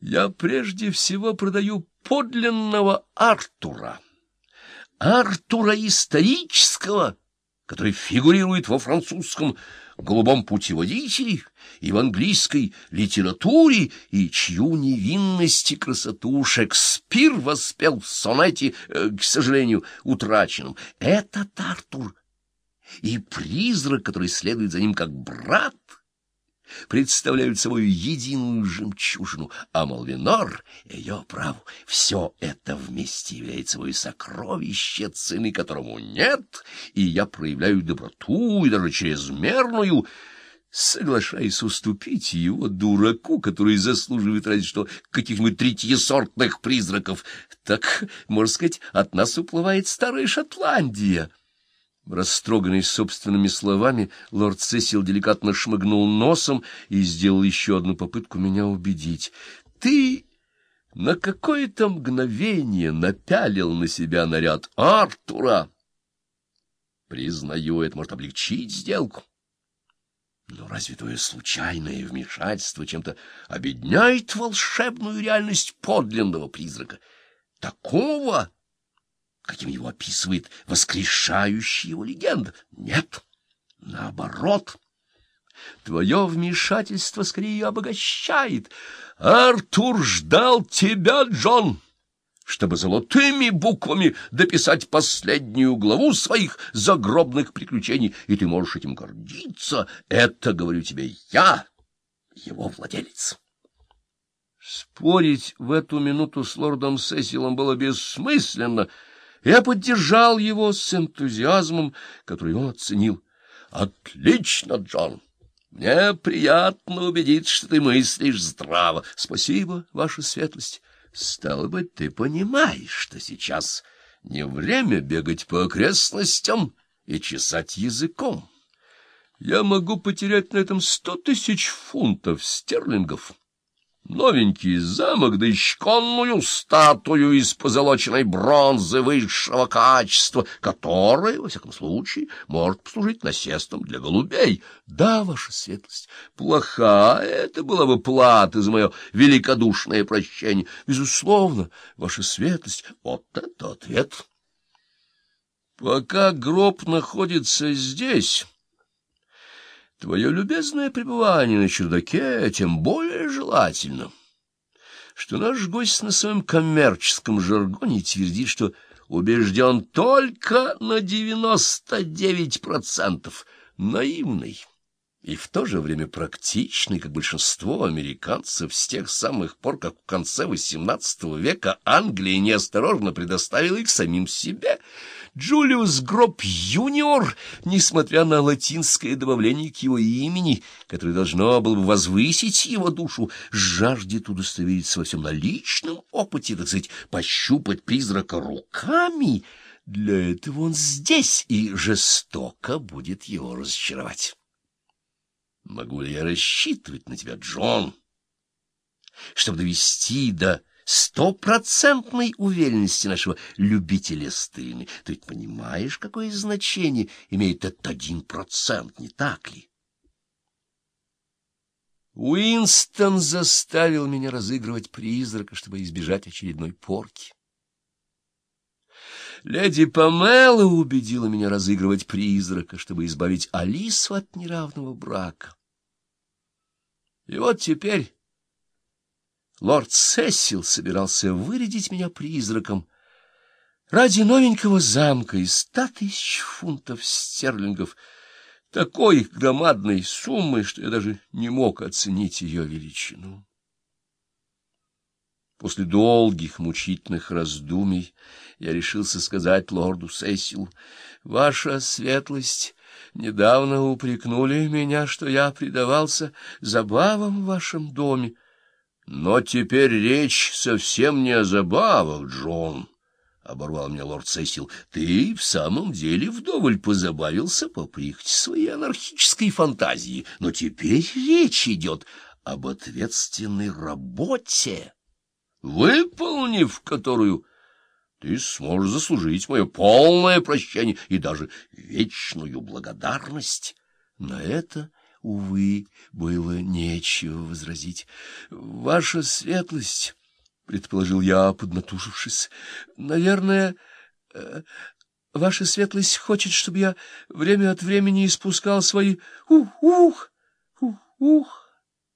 Я прежде всего продаю подлинного Артура. Артура исторического, который фигурирует во французском голубом путеводителе и в английской литературе, и чью невинность и красоту Шекспир воспел в сонете, э, к сожалению, утраченном. Этот Артур и призрак, который следует за ним как брат — представляют собой единую жемчужину, а Малвинор, ее праву, все это вместе является собой сокровище, цены которому нет, и я проявляю доброту и даже чрезмерную, соглашаясь уступить его дураку, который заслуживает разве что каких-нибудь третьесортных призраков. Так, можно сказать, от нас уплывает старая Шотландия». Растроганный собственными словами, лорд Сесил деликатно шмыгнул носом и сделал еще одну попытку меня убедить. — Ты на какое-то мгновение напялил на себя наряд Артура. Признаю, это может облегчить сделку. Но разве твое случайное вмешательство чем-то обедняет волшебную реальность подлинного призрака? Такого каким его описывает воскрешающая его легенда. Нет, наоборот. Твое вмешательство скорее обогащает. Артур ждал тебя, Джон, чтобы золотыми буквами дописать последнюю главу своих загробных приключений, и ты можешь этим гордиться. Это, говорю тебе, я, его владелец. Спорить в эту минуту с лордом Сесилом было бессмысленно — я поддержал его с энтузиазмом, который он оценил. — Отлично, Джон! Мне приятно убедиться, что ты мыслишь здраво. Спасибо, ваша светлость. Стало быть, ты понимаешь, что сейчас не время бегать по окрестностям и чесать языком. Я могу потерять на этом сто тысяч фунтов стерлингов новенький замок, да исконную статую из позолоченной бронзы высшего качества, которая, во всяком случае, может послужить насестом для голубей. Да, ваша светлость, плохая это была бы плата за мое великодушное прощение. Безусловно, ваша светлость, вот это ответ. Пока гроб находится здесь... Твое любезное пребывание на чердаке тем более желательно, что наш гость на своем коммерческом жаргоне твердит, что убежден только на девяносто девять процентов, наивный и в то же время практичный, как большинство американцев с тех самых пор, как в конце XVIII века Англия неосторожно предоставила их самим себе — Джулиус Гроб Юниор, несмотря на латинское добавление к его имени, которое должно было бы возвысить его душу, жаждет удостовериться во всем на личном опыте, так сказать, пощупать призрака руками. Для этого он здесь и жестоко будет его разочаровать. Могу ли я рассчитывать на тебя, Джон, чтобы довести до стопроцентной уверенности нашего любителя стыны. Ты ведь понимаешь, какое значение имеет этот один процент, не так ли? Уинстон заставил меня разыгрывать призрака, чтобы избежать очередной порки. Леди Памела убедила меня разыгрывать призрака, чтобы избавить Алису от неравного брака. И вот теперь Лорд Сесил собирался вырядить меня призраком ради новенького замка из ста тысяч фунтов стерлингов, такой громадной суммы, что я даже не мог оценить ее величину. После долгих мучительных раздумий я решился сказать лорду Сесилу, «Ваша светлость, недавно упрекнули меня, что я предавался забавам в вашем доме». Но теперь речь совсем не о забавах, Джон, — оборвал меня лорд Сесил. — Ты в самом деле вдоволь позабавился по прихоти своей анархической фантазии, но теперь речь идет об ответственной работе, выполнив которую ты сможешь заслужить мое полное прощение и даже вечную благодарность. На это увы, было нечего возразить. — Ваша светлость, — предположил я, поднатужившись, — наверное... Э, ваша светлость хочет, чтобы я время от времени испускал свои ух-ух, ух-ух.